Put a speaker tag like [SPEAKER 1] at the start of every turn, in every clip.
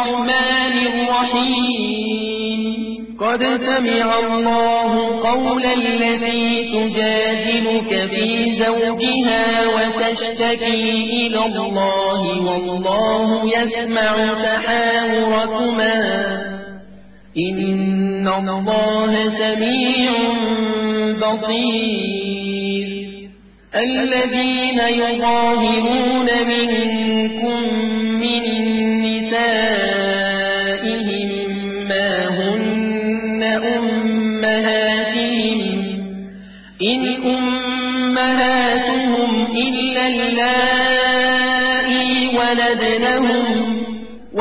[SPEAKER 1] الرحمن الرحيم
[SPEAKER 2] قد سمع الله قول الذي تجادلك في زوجها وتشتكي إلى الله والله يسمع تحاوركما إن الله سميع بصير الذين يظاهرون منك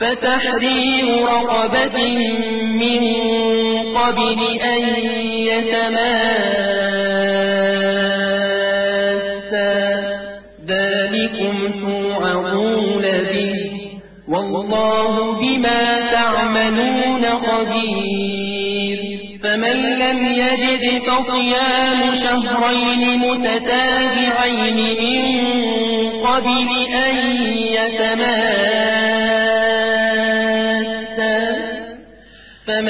[SPEAKER 2] فتحرير رقبة من قبل أن يتماسا ذلكم توعظون به والله بما تعملون قدير فمن لم يجد فصيام شهرين متتابعين من قبل أن يتماسا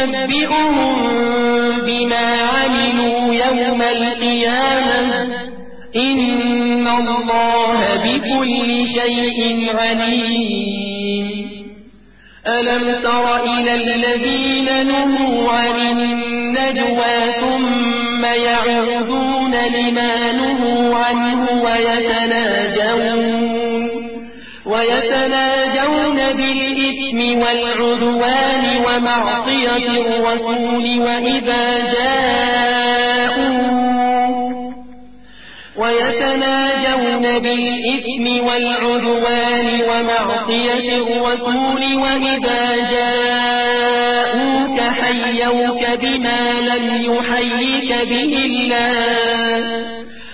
[SPEAKER 2] ينبئهم بما عملوا يوم القيامة إن الله بكل شيء عليم ألم تر إلى الذين نهوا عن النجوى ثم يعرضون لما نهوا عنه ويتنبئون ومعصية الرسول وإذا جاءوا ويتناجون بالإثم والعدوان ومعصية الرسول وإذا جاءوك حيوك بما لم يحيك به الله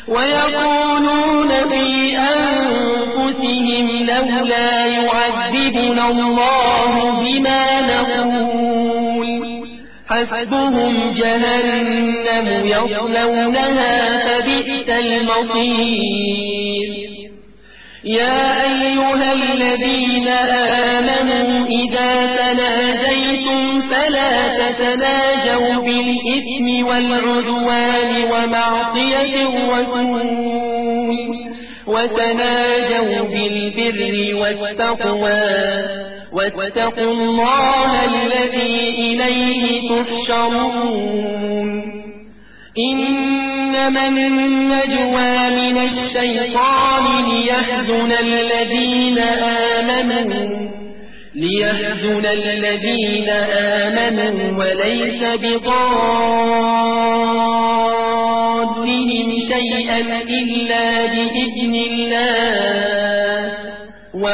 [SPEAKER 2] ويقولون في أنفسهم لولا يعذبنا الله بما نقول حسبهم جهنم يصلونها فبئت المصير يا أيها الذين آمنوا إذا تناجيتم فلا تتناجوا بالإثم والعدوان ومعصية الرسول وتناجوا بالبر والتقوى واتقوا الله الذي إليه تحشرون إنما النجوى من الشيطان ليحزن الذين آمنوا ليحزن الذين آمنوا وليس بضادهم شيئا إلا بإذن الله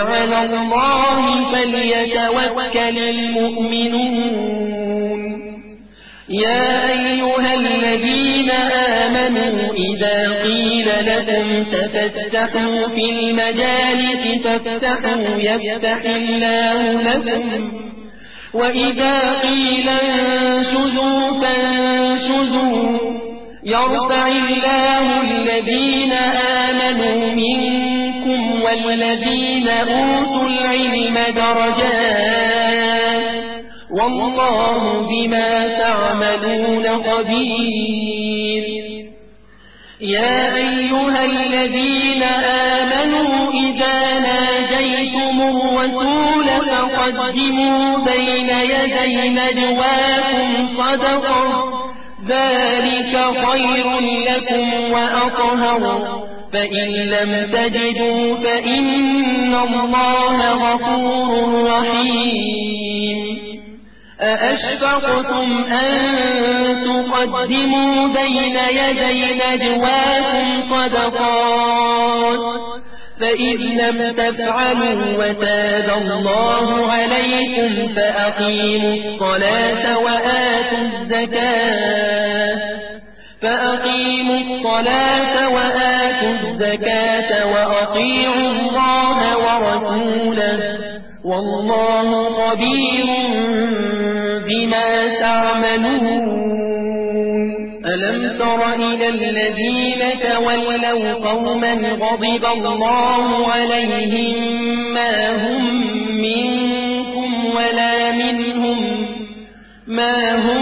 [SPEAKER 2] وعلى الله فليتوكل المؤمنون يا أيها الذين آمنوا إذا قيل لكم تفتحوا في المجالس فافتحوا يفتح الله لكم وإذا قيل انشزوا فانشزوا يرفع الله الذين آمنوا منكم والذين أوتوا العلم درجات والله بما تعملون قدير يا أيها الذين آمنوا إذا ناجيتم الرسول فقدموا بين يدي نجواكم صدقا ذلك خير لكم وأطهر فإن لم تجدوا فإن الله غفور رحيم أأشفقتم أن تقدموا بين يدي نجواكم صدقات فإذ لم تفعلوا وتاب الله عليكم فأقيموا الصلاة وآتوا الزكاة فأقيموا الصلاة وآتوا الزكاة وأطيعوا الله ورسوله والله قبير بما تعملون ألم تر إلى الذين تولوا قوما غضب الله عليهم ما هم منكم ولا منهم ما هم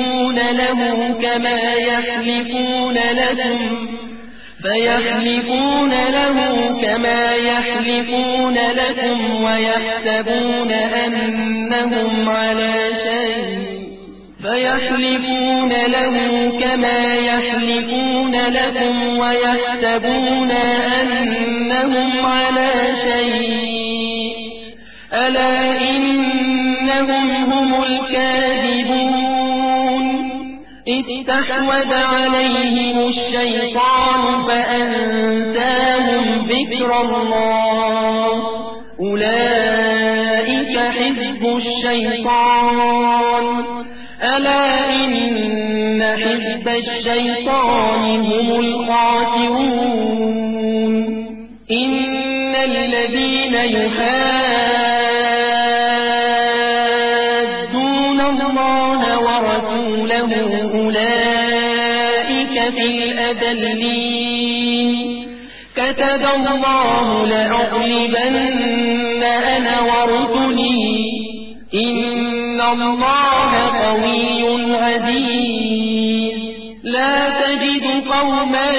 [SPEAKER 2] له كما يحلفون لكم فيحلفون له كما يحلفون لكم ويحسبون أنهم على شيء فيحلفون له كما يحلفون لكم ويحسبون أنهم على شيء ألا فوسوس عليهم الشيطان فأنساهم ذكر الله أولئك حزب الشيطان ألا إن حزب الشيطان هم القاتلون إن الذين يحاولون الله لأغلبن أنا ورسلي إن الله قوي عزيز لا تجد قوما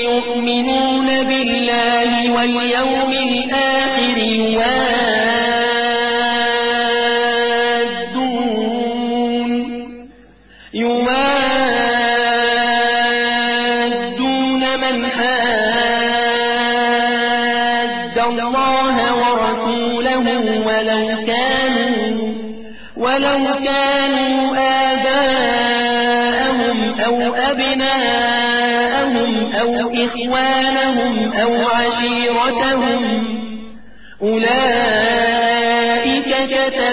[SPEAKER 2] يؤمنون بالله واليوم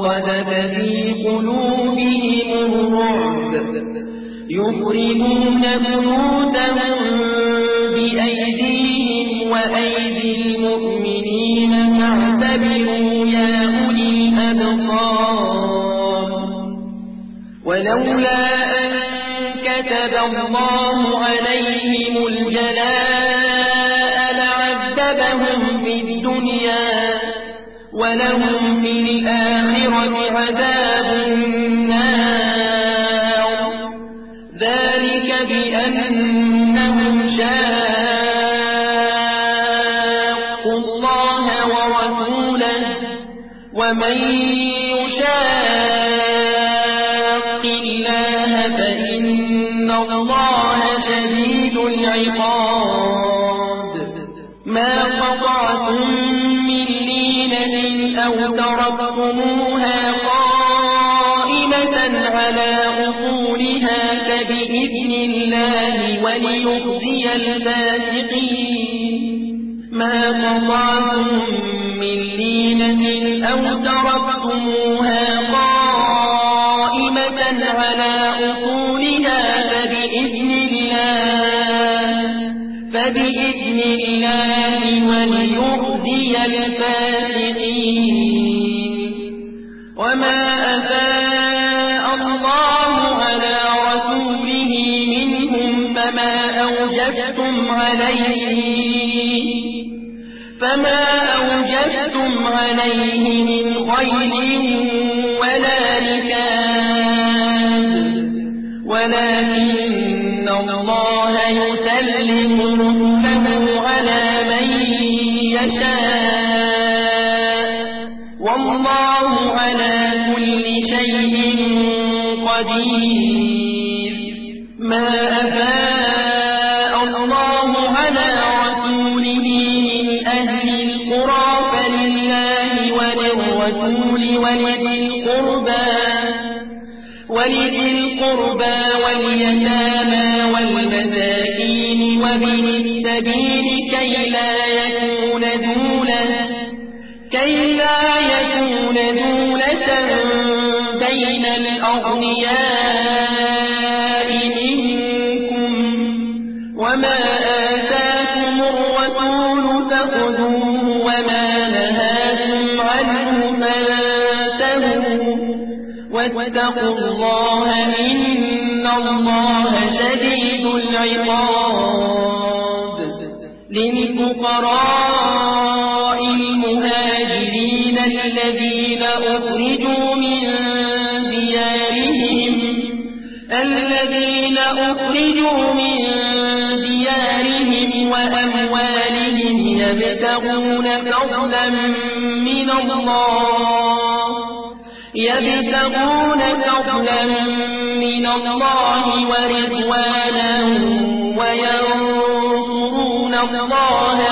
[SPEAKER 2] وقذف في قلوبهم الرعب يخربون بيوتهم بأيديهم وأيدي المؤمنين فاعتبروا يا أولي الأبصار ولولا أن كتب الله عين ولا من الله يبتغون فضلا من الله ورضوانا وينصرون الله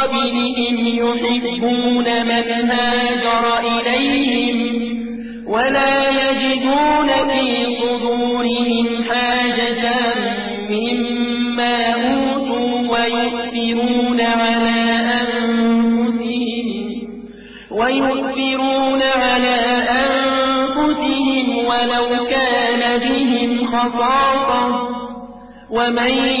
[SPEAKER 2] قبلهم يحبون من هاجر إليهم ولا يجدون في صدورهم حاجة مما أوتوا ويؤثرون على أنفسهم ويؤثرون على أنفسهم ولو كان بهم خصاصة ومن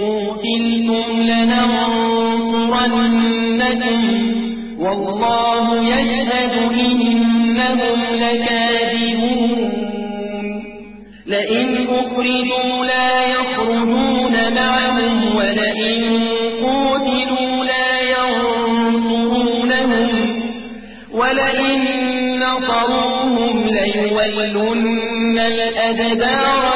[SPEAKER 2] قتلتم لننصرنكم والله يشهد إنهم لكاذبون لئن أخرجوا لا يخرجون معهم ولئن قتلوا لا ينصرونهم ولئن نصروهم ليولن الأدبار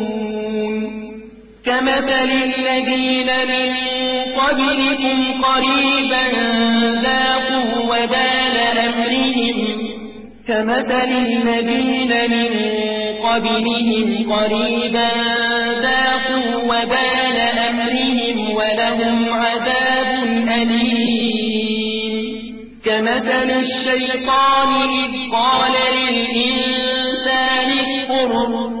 [SPEAKER 2] كمثل الذين من قبلكم قريبا ذاقوا وبال أمرهم كمثل الذين من قبلهم قريبا ذاقوا وبال أمرهم ولهم عذاب أليم كمثل الشيطان إذ قال للإنسان اكفر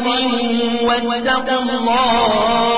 [SPEAKER 2] قدير واتقوا الله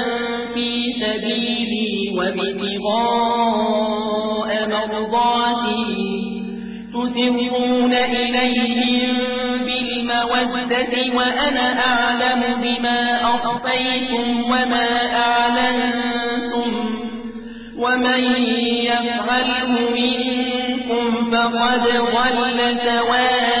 [SPEAKER 2] وابتغاء مرضاتي تسرون إليهم بالمودة وأنا أعلم بما أخفيتم وما أعلنتم ومن يفعله منكم فقد ضل سواه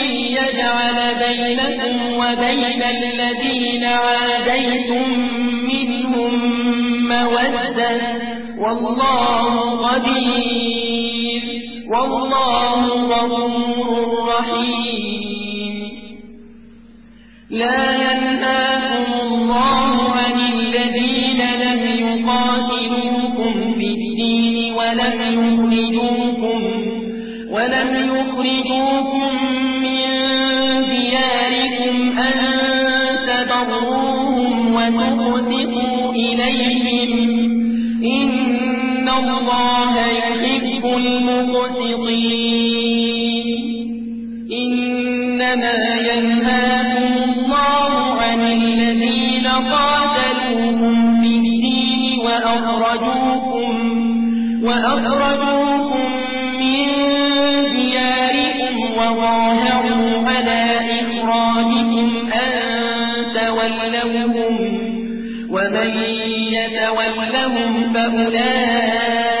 [SPEAKER 2] جعل بينكم وبين الذين عاديتم منهم مودة والله قدير والله غفور رحيم لا ينهاكم الله مقسطين إنما ينهاكم الله عن الذين قاتلوهم في الدين وأخرجوكم, وأخرجوكم من ديارهم وظاهروا على إخراجكم أن تولوهم ومن يتولهم فأولئك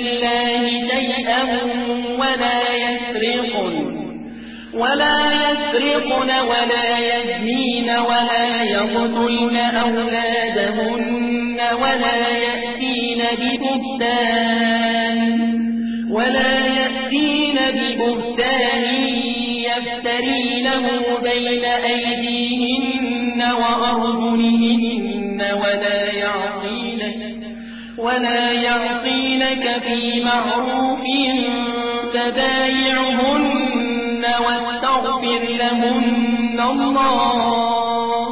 [SPEAKER 2] لله شيئا ولا يسرقن ولا يسرقن ولا يزنين ولا يقتلن أولادهن ولا يأتين ببهتان لك في معروف تبايعهن واستغفر لهن الله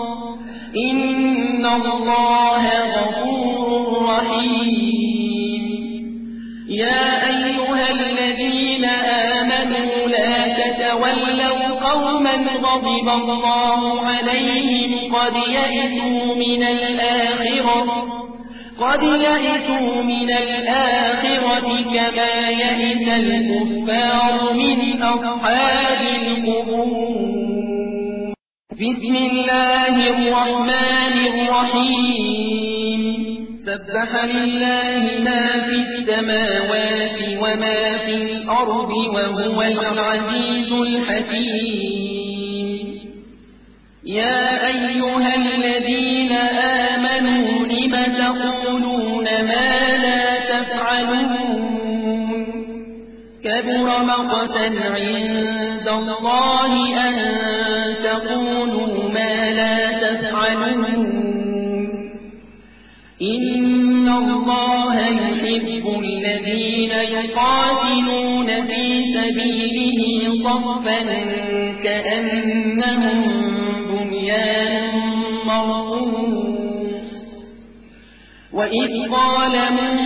[SPEAKER 2] إن الله غفور رحيم يا أيها الذين آمنوا لا تتولوا قوما غضب الله عليهم قد يئتوا من الآخرة قد يئتوا من الآخرة كما يئت الكفار من أصحاب القبور بسم الله الرحمن الرحيم سبح لله ما في السماوات وما في الأرض وهو العزيز الحكيم يا يعملون إن الله يحب الذين يقاتلون في سبيله صفا كأنهم بنيان مرصوص وإذ قال موسى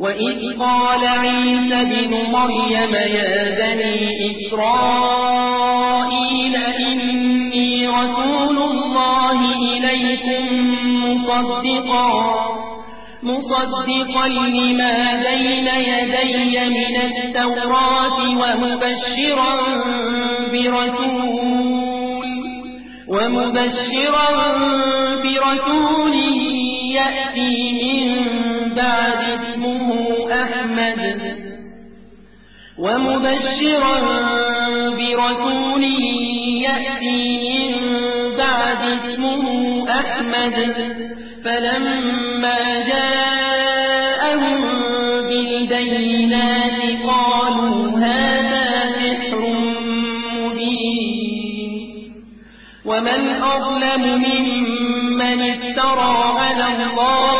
[SPEAKER 2] وإذ قال عيسى بن مريم يا بني إسرائيل إني رسول الله إليكم مصدقا مصدقا لما بين يدي من التوراة ومبشرا برسول ومبشرا برسول يأتي من بعد اسمه أحمد ومبشرا برسول يأتي من بعد اسمه أحمد فلما جاءهم بالبينات قالوا هذا سحر مبين ومن أظلم ممن افترى على الله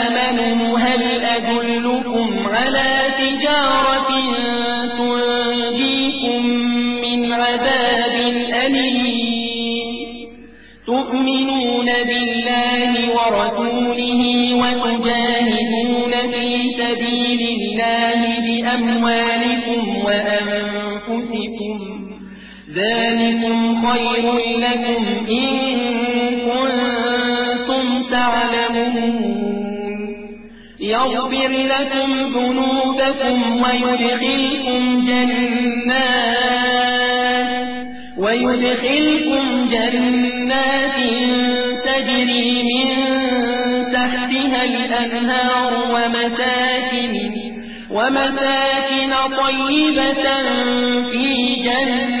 [SPEAKER 2] ذلكم خير لكم إن كنتم تعلمون يغفر لكم ذنوبكم ويدخلكم جنات ويدخلكم جنات تجري من تحتها الأنهار ومساكن ومساكن طيبة في جنات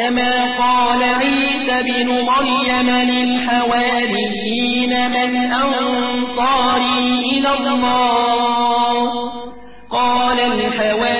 [SPEAKER 2] كما قال عيسى بن مريم للحواريين من أنصاري إلى الله قال الحواريين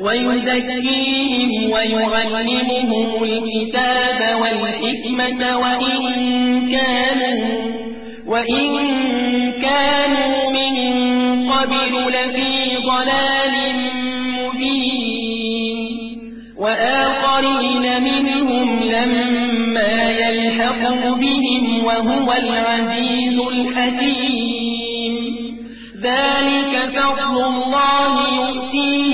[SPEAKER 2] ويزكيهم ويعلمهم الكتاب والحكمة وإن كانوا, وإن كانوا من قبل لفي ضلال مبين وآخرين منهم لما يلحق بهم وهو العزيز الحكيم ذلك فضل الله يؤتيه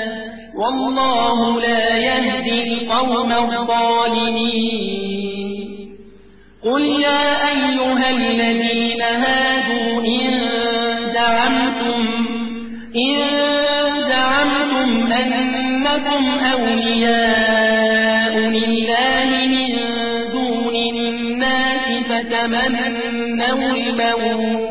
[SPEAKER 2] والله لا يهدي القوم الظالمين قل يا أيها الذين هادوا إن دعمتم, إن دعمتم أنكم أولياء لله من دون الناس فتمنوا الموت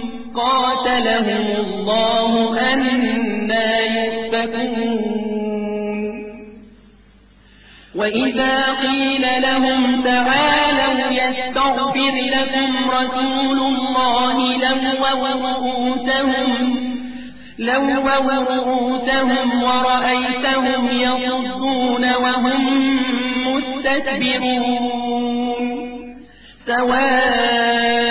[SPEAKER 2] قاتلهم الله أنا يؤفكون وإذا قيل لهم تعالوا يستغفر لكم رسول الله لووا رؤوسهم لو رؤوسهم ورأيتهم يصدون وهم مستكبرون سواء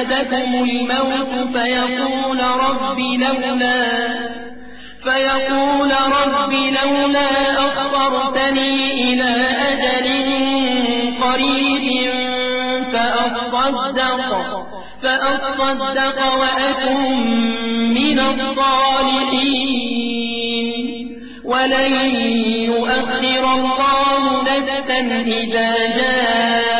[SPEAKER 2] أحدكم الموت فيقول رب لولا فيقول رب لولا أخبرتني إلى أجل قريب فأصدق فأصدق وأكن من الصالحين ولن يؤخر الله نفسا إذا جاء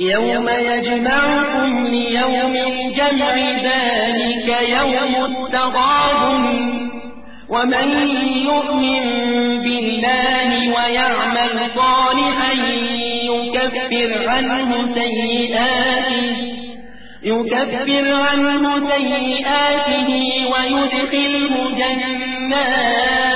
[SPEAKER 2] يوم يجمعكم ليوم الجمع ذلك يوم التغابن ومن يؤمن بالله ويعمل صالحا يكفر عنه سيئاته يكفر عنه سيئاته ويدخله جنات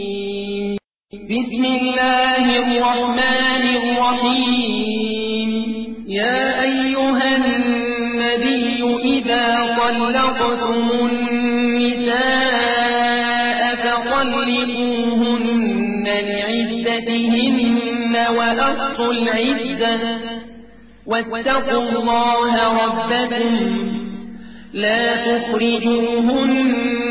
[SPEAKER 2] بسم الله الرحمن الرحيم يا أيها النبي إذا طلقتم النساء فطلقوهن لعدتهن وأصوا العدة واتقوا الله ربكم لا تخرجوهن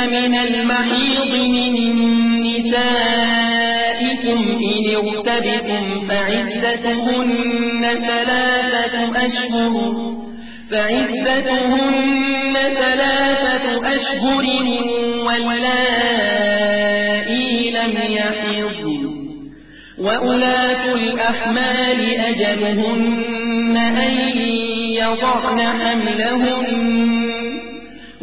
[SPEAKER 2] من المحيض من نسائكم إن ارتبتم فعزتهن ثلاثة أشهر فعزتهن ثلاثة أشهر واللائي لم يحضن وأولاة الأحمال أجلهن أن يضعن حملهن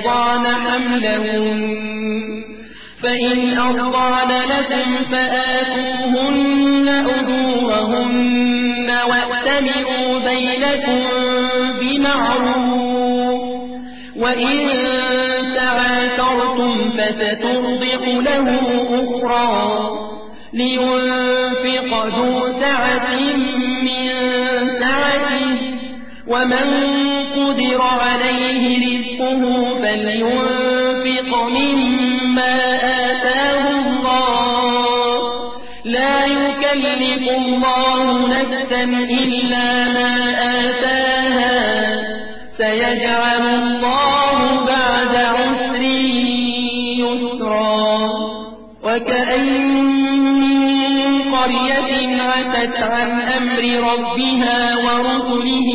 [SPEAKER 2] الشيطان أم لهم فإن أرضان لكم فآتوهن أجورهن واتمئوا بينكم بمعروف وإن تعاثرتم فسترضع له أخرى لينفق ذو سعة من سعته ومن قدر عليه رزقه فلينفق مما آتاه الله لا يكلف الله نفسا إلا ما آتاها سيجعل الله بعد عسر يسرا وكأين قرية عتت عن أمر ربها ورسله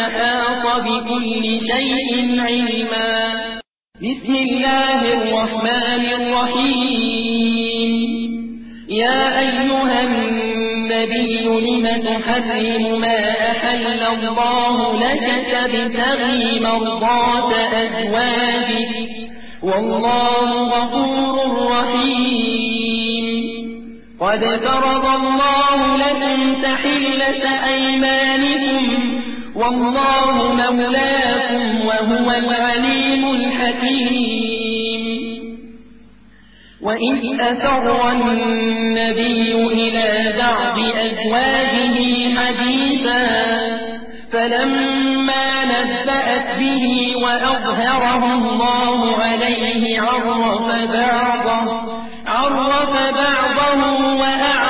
[SPEAKER 2] أحاط بكل شيء علما بسم الله الرحمن الرحيم يا أيها النبي لم تحرم ما أحل الله لك تبتغي مرضات أزواجك والله غفور رحيم
[SPEAKER 1] قد فرض
[SPEAKER 2] الله لكم تحلة أيمان الله مولاكم وهو العليم الحكيم وإذ أسر النبي إلى بعض أزواجه حديثا فلما نبأت به وأظهره الله عليه عرف بعضه عرف بعضه وأعرف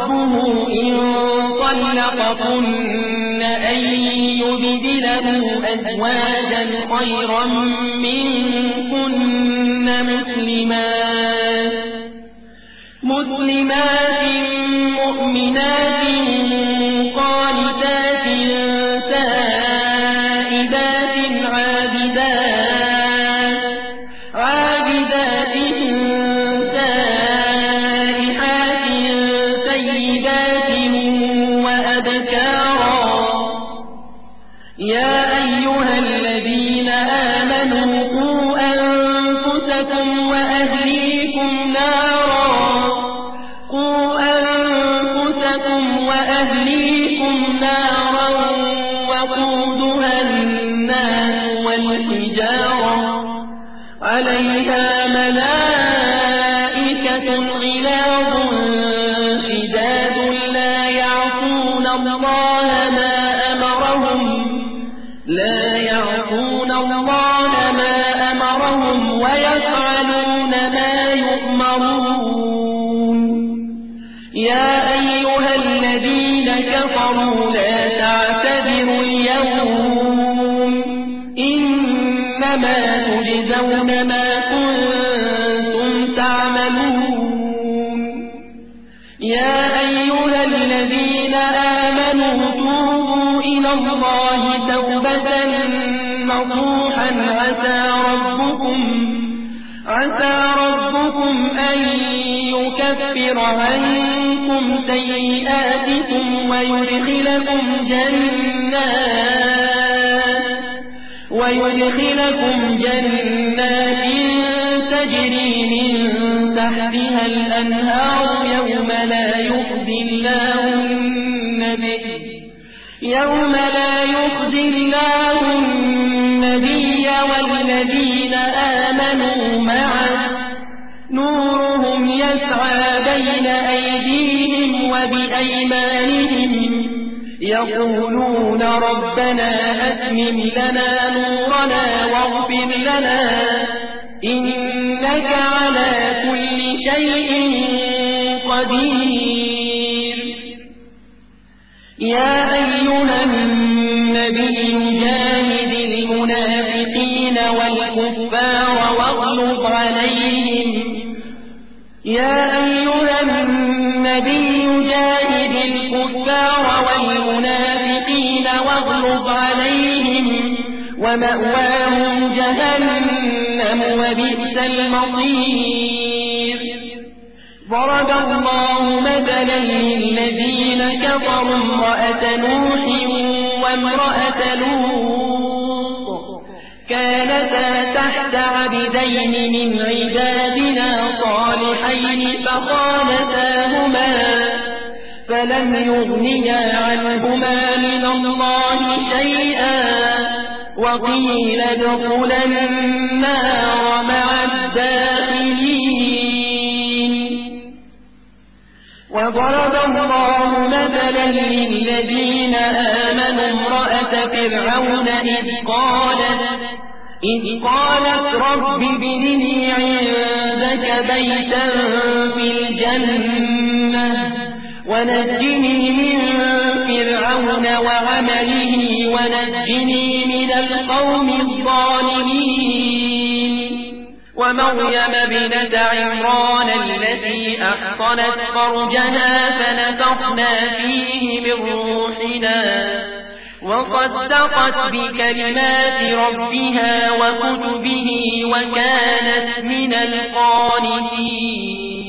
[SPEAKER 2] إن طلقكن أن يبدله أزواجا خيرا منكن مسلمات مسلمات مؤمنات السيئات يكفر عنكم سيئاتكم ويدخلكم جنات ويدخلكم جنات تجري من تحتها الأنهار يوم لا يخزي الله يقولون ربنا أتمم لنا نورنا واغفر لنا إنك على كل شيء قدير مأواهم جهنم وبئس المصير ضرب الله مثلا للذين كفروا امرأة نوح وامرأة لوط كانتا تحت عبدين من عبادنا صالحين فقالتاهما فلم يغنيا عنهما من الله شيئا وقيل ادخل النار مع الداخلين وضرب الله مثلا للذين آمنوا امرأة فرعون إذ قالت إذ قالت رب ابنني عندك بيتا في الجنة ونجني من فرعون وعمله ونجني من القوم الظالمين ومريم بنت عمران التي أحصنت فرجها فنفخنا فيه من روحنا
[SPEAKER 1] وصدقت بكلمات ربها وكتبه وكانت من
[SPEAKER 2] القانتين